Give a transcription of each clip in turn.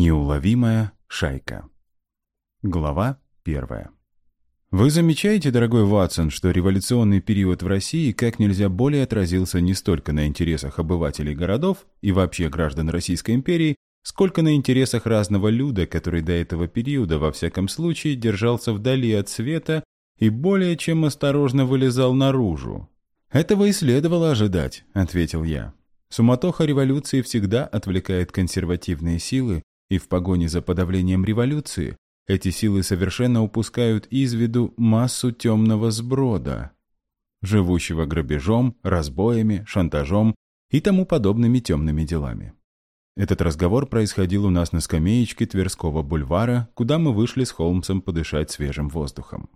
Неуловимая шайка. Глава первая. Вы замечаете, дорогой Ватсон, что революционный период в России как нельзя более отразился не столько на интересах обывателей городов и вообще граждан Российской империи, сколько на интересах разного люда, который до этого периода, во всяком случае, держался вдали от света и более чем осторожно вылезал наружу. «Этого и следовало ожидать», — ответил я. Суматоха революции всегда отвлекает консервативные силы, и в погоне за подавлением революции эти силы совершенно упускают из виду массу темного сброда, живущего грабежом, разбоями, шантажом и тому подобными темными делами. Этот разговор происходил у нас на скамеечке Тверского бульвара, куда мы вышли с Холмсом подышать свежим воздухом.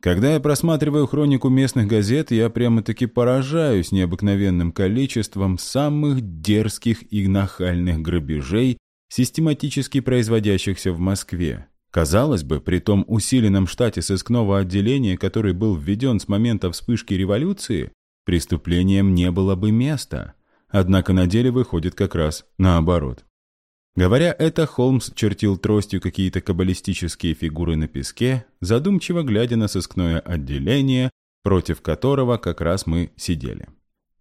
Когда я просматриваю хронику местных газет, я прямо-таки поражаюсь необыкновенным количеством самых дерзких и нахальных грабежей, систематически производящихся в Москве. Казалось бы, при том усиленном штате сыскного отделения, который был введен с момента вспышки революции, преступлениям не было бы места. Однако на деле выходит как раз наоборот. Говоря это, Холмс чертил тростью какие-то каббалистические фигуры на песке, задумчиво глядя на сыскное отделение, против которого как раз мы сидели.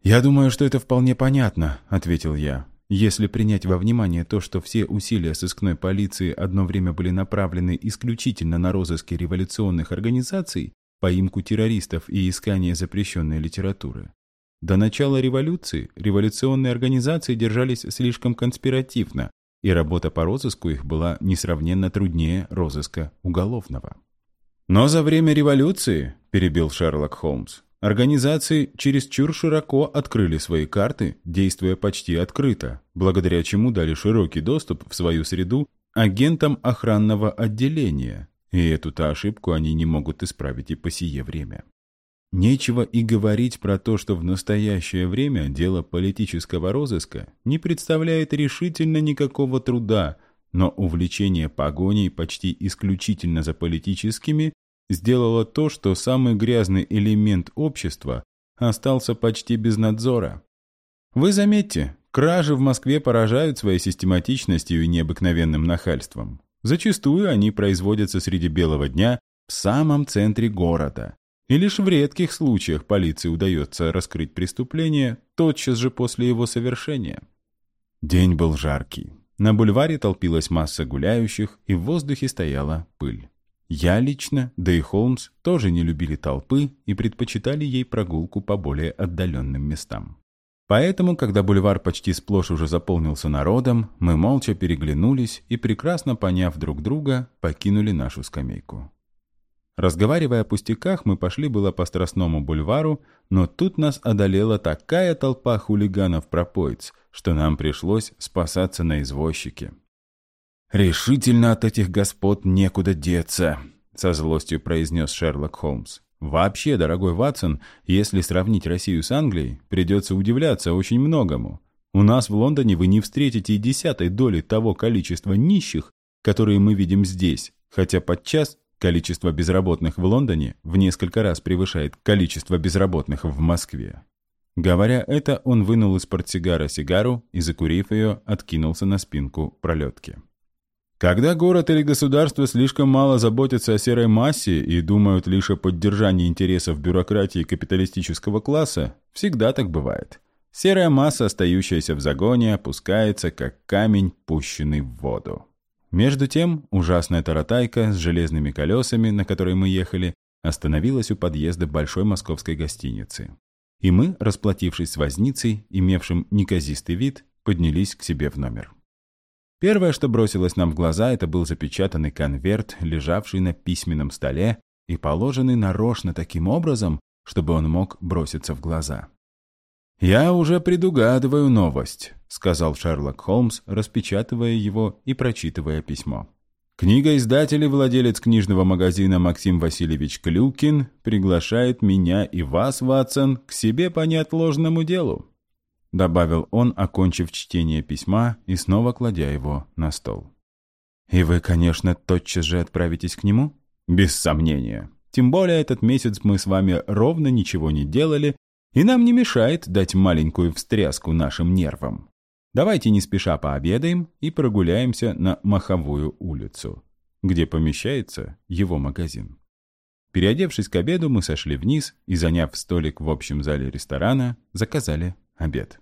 «Я думаю, что это вполне понятно», — ответил я. «Если принять во внимание то, что все усилия сыскной полиции одно время были направлены исключительно на розыски революционных организаций, поимку террористов и искание запрещенной литературы. До начала революции революционные организации держались слишком конспиративно, и работа по розыску их была несравненно труднее розыска уголовного. «Но за время революции, — перебил Шерлок Холмс, — организации чересчур широко открыли свои карты, действуя почти открыто, благодаря чему дали широкий доступ в свою среду агентам охранного отделения, и эту-то ошибку они не могут исправить и по сие время. Нечего и говорить про то, что в настоящее время дело политического розыска не представляет решительно никакого труда, но увлечение погоней почти исключительно за политическими сделало то, что самый грязный элемент общества остался почти без надзора. Вы заметьте, кражи в Москве поражают своей систематичностью и необыкновенным нахальством. Зачастую они производятся среди белого дня в самом центре города, и лишь в редких случаях полиции удается раскрыть преступление тотчас же после его совершения. День был жаркий. На бульваре толпилась масса гуляющих, и в воздухе стояла пыль. Я лично, да и Холмс, тоже не любили толпы и предпочитали ей прогулку по более отдаленным местам. Поэтому, когда бульвар почти сплошь уже заполнился народом, мы молча переглянулись и, прекрасно поняв друг друга, покинули нашу скамейку. Разговаривая о пустяках, мы пошли было по Страстному бульвару, но тут нас одолела такая толпа хулиганов-пропоиц, что нам пришлось спасаться на извозчике. «Решительно от этих господ некуда деться», — со злостью произнес Шерлок Холмс. «Вообще, дорогой Ватсон, если сравнить Россию с Англией, придется удивляться очень многому. У нас в Лондоне вы не встретите и десятой доли того количества нищих, которые мы видим здесь, хотя подчас Количество безработных в Лондоне в несколько раз превышает количество безработных в Москве. Говоря это, он вынул из портсигара сигару и, закурив ее, откинулся на спинку пролетки. Когда город или государство слишком мало заботятся о серой массе и думают лишь о поддержании интересов бюрократии капиталистического класса, всегда так бывает. Серая масса, остающаяся в загоне, опускается, как камень, пущенный в воду. Между тем, ужасная таратайка с железными колесами, на которой мы ехали, остановилась у подъезда большой московской гостиницы. И мы, расплатившись с возницей, имевшим неказистый вид, поднялись к себе в номер. Первое, что бросилось нам в глаза, это был запечатанный конверт, лежавший на письменном столе и положенный нарочно таким образом, чтобы он мог броситься в глаза. «Я уже предугадываю новость», — сказал Шерлок Холмс, распечатывая его и прочитывая письмо. «Книгоиздатель и владелец книжного магазина Максим Васильевич Клюкин приглашает меня и вас, Ватсон, к себе по неотложному делу», — добавил он, окончив чтение письма и снова кладя его на стол. «И вы, конечно, тотчас же отправитесь к нему?» «Без сомнения. Тем более этот месяц мы с вами ровно ничего не делали, и нам не мешает дать маленькую встряску нашим нервам. Давайте не спеша пообедаем и прогуляемся на Маховую улицу, где помещается его магазин. Переодевшись к обеду, мы сошли вниз и, заняв столик в общем зале ресторана, заказали обед.